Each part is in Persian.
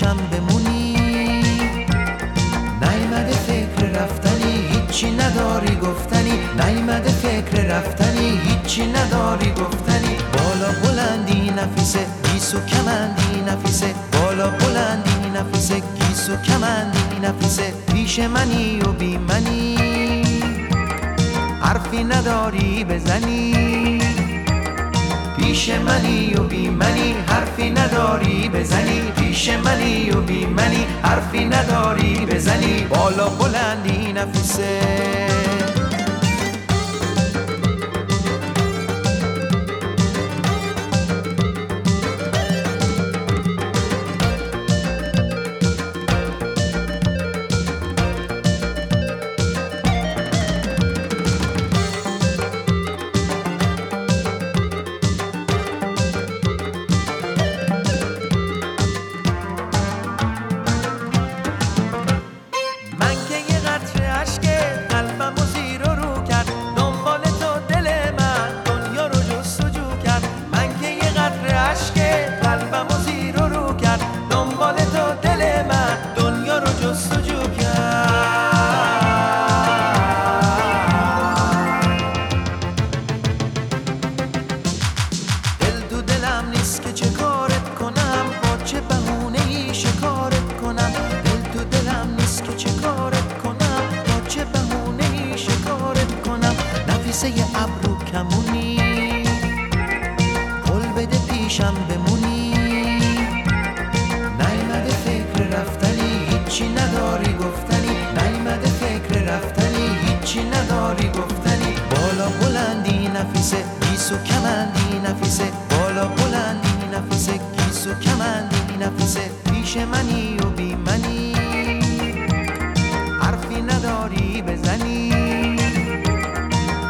پیشم بمونی. نیمده فکر رفتنی هیچی نداری گفتنی. نیمده فکر رفتنی هیچی نداری گفتنی. بالا بلندی نفیسه گیسو کمندی نفیسه. بالا بلندی نفیسه گیسو کمندی نفیسه. پیش منی و بی منی. حرفی نداری بزنی. پیش منی و بی منی حرفی نداری بزنی پیش منی و بی منی حرفی نداری بزنی بالا بلندی نفیسه قلبم و زیر و رو کرد دنبال تو دل من دنیا رو جستجو کرد دل تو دلم نیست که چه کارت کنم با چه بهونه ای شکارت کنم. دل تو دلم نیست که چه کارت کنم با چه بهونه ای شکارت کنم. نفیسه ابرو کمونی. قول بده پیشم بمونی. نفیسه گیسو کمندی نفیسه بالا بلندی نفیسه گیسو کمندی نفیسه پیش منی و بی منی. حرفی نداری بزنی.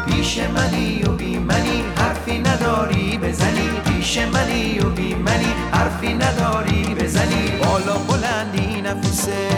پیش منی و بی منی حرفی نداری بزنی. پیش منی و بی منی حرفی نداری بزنی. بالا بلندی نفیسه